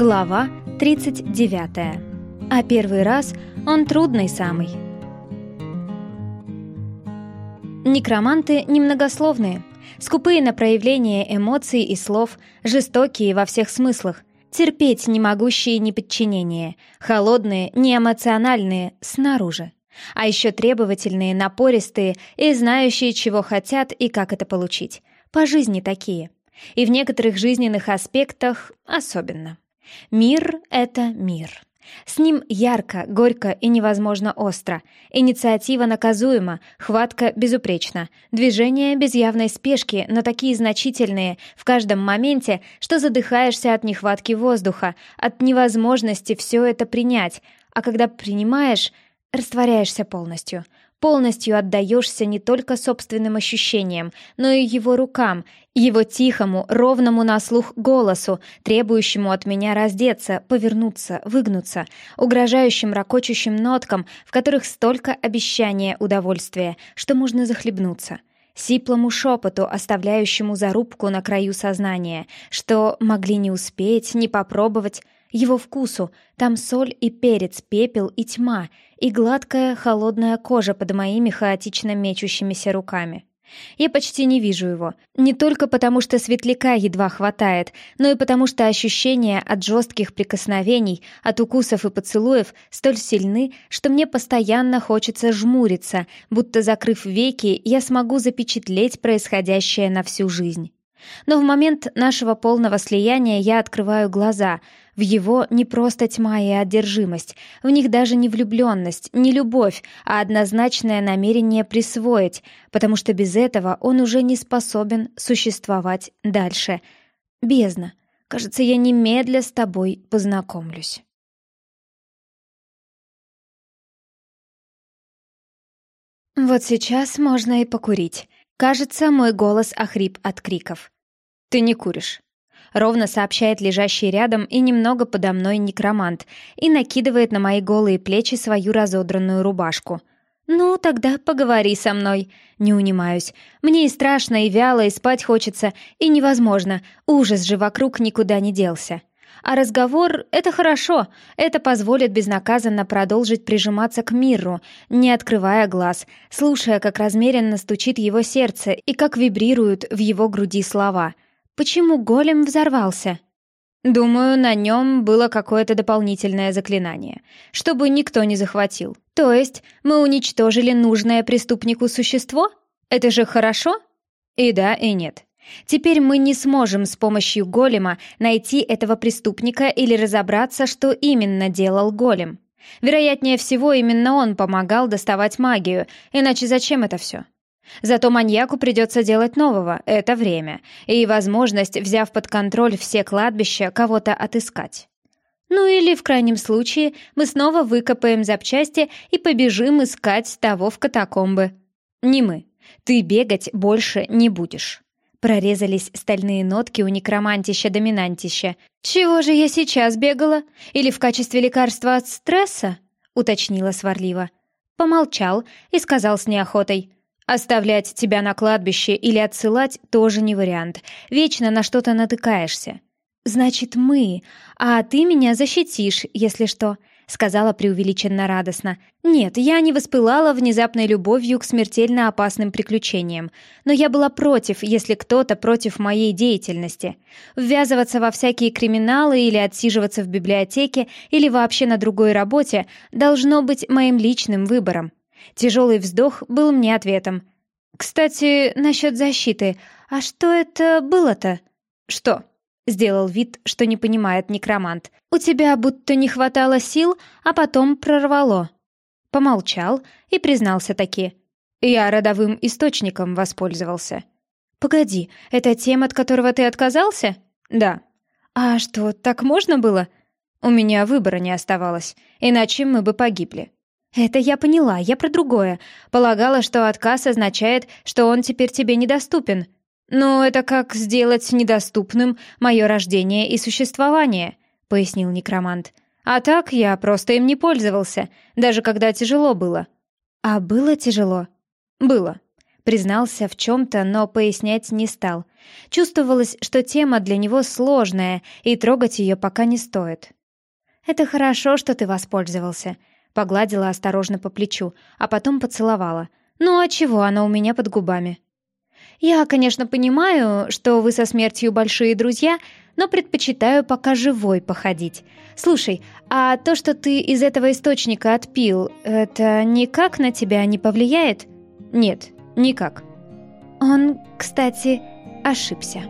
Глава 39. А первый раз он трудный самый. Некроманты немногословные, скупые на проявление эмоций и слов, жестокие во всех смыслах, терпеть не могущие неподчинение, холодные, неэмоциональные снаружи. А еще требовательные, напористые и знающие, чего хотят и как это получить. По жизни такие. И в некоторых жизненных аспектах особенно. Мир — это мир. С ним ярко, горько и невозможно остро. Инициатива наказуема, хватка безупречна. Движения без явной спешки, но такие значительные в каждом моменте, что задыхаешься от нехватки воздуха, от невозможности все это принять. А когда принимаешь, растворяешься полностью — полностью отдаешься не только собственным ощущениям, но и его рукам, его тихому, ровному на слух голосу, требующему от меня раздеться, повернуться, выгнуться, угрожающим ракочущим ноткам, в которых столько обещания удовольствия, что можно захлебнуться сиплому шепоту, оставляющему зарубку на краю сознания, что могли не успеть, не попробовать, его вкусу, там соль и перец, пепел и тьма, и гладкая холодная кожа под моими хаотично мечущимися руками. Я почти не вижу его. Не только потому, что светляка едва хватает, но и потому, что ощущения от жестких прикосновений, от укусов и поцелуев столь сильны, что мне постоянно хочется жмуриться, будто, закрыв веки, я смогу запечатлеть происходящее на всю жизнь. Но в момент нашего полного слияния я открываю глаза. В его не просто тьма и одержимость, в них даже не влюбленность, не любовь, а однозначное намерение присвоить, потому что без этого он уже не способен существовать дальше. Бездна. Кажется, я немедля с тобой познакомлюсь. Вот сейчас можно и покурить. Кажется, мой голос охрип от криков. «Ты не куришь», — ровно сообщает лежащий рядом и немного подо мной некромант и накидывает на мои голые плечи свою разодранную рубашку. «Ну, тогда поговори со мной». Не унимаюсь. Мне и страшно, и вяло, и спать хочется, и невозможно. Ужас же вокруг никуда не делся. А разговор — это хорошо, это позволит безнаказанно продолжить прижиматься к миру, не открывая глаз, слушая, как размеренно стучит его сердце и как вибрируют в его груди слова. Почему голем взорвался? Думаю, на нем было какое-то дополнительное заклинание, чтобы никто не захватил. То есть мы уничтожили нужное преступнику существо? Это же хорошо? И да, и нет. Теперь мы не сможем с помощью голема найти этого преступника или разобраться, что именно делал голем. Вероятнее всего, именно он помогал доставать магию, иначе зачем это все? Зато маньяку придется делать нового, это время, и возможность, взяв под контроль все кладбища, кого-то отыскать. Ну или, в крайнем случае, мы снова выкопаем запчасти и побежим искать того в катакомбы. Не мы. Ты бегать больше не будешь. Прорезались стальные нотки у некромантища-доминантища. «Чего же я сейчас бегала? Или в качестве лекарства от стресса?» — уточнила сварливо. Помолчал и сказал с неохотой. «Оставлять тебя на кладбище или отсылать тоже не вариант. Вечно на что-то натыкаешься». «Значит, мы, а ты меня защитишь, если что», сказала преувеличенно радостно. «Нет, я не воспылала внезапной любовью к смертельно опасным приключениям, но я была против, если кто-то против моей деятельности. Ввязываться во всякие криминалы или отсиживаться в библиотеке или вообще на другой работе должно быть моим личным выбором». Тяжелый вздох был мне ответом. «Кстати, насчет защиты. А что это было-то?» «Что?» Сделал вид, что не понимает некромант. «У тебя будто не хватало сил, а потом прорвало». Помолчал и признался таки. «Я родовым источником воспользовался». «Погоди, это тем, от которого ты отказался?» «Да». «А что, так можно было?» «У меня выбора не оставалось, иначе мы бы погибли». «Это я поняла, я про другое. Полагала, что отказ означает, что он теперь тебе недоступен. «Но это как сделать недоступным мое рождение и существование», — пояснил некромант. «А так я просто им не пользовался, даже когда тяжело было». «А было тяжело?» «Было», Признался в чем-то, но пояснять не стал. Чувствовалось, что тема для него сложная, и трогать ее пока не стоит. «Это хорошо, что ты воспользовался», — погладила осторожно по плечу, а потом поцеловала. «Ну а чего она у меня под губами?» «Я, конечно, понимаю, что вы со смертью большие друзья, но предпочитаю пока живой походить. Слушай, а то, что ты из этого источника отпил, это никак на тебя не повлияет?» «Нет, никак». Он, кстати, ошибся.